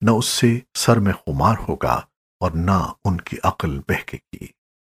نہ اس سے سر میں خمار ہوگا اور نہ ان کی عقل بہکے گی۔